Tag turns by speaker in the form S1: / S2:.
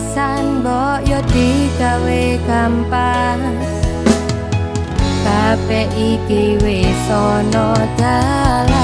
S1: pisan mbok yo digawe gampang Kabeh iki wis ana dalan.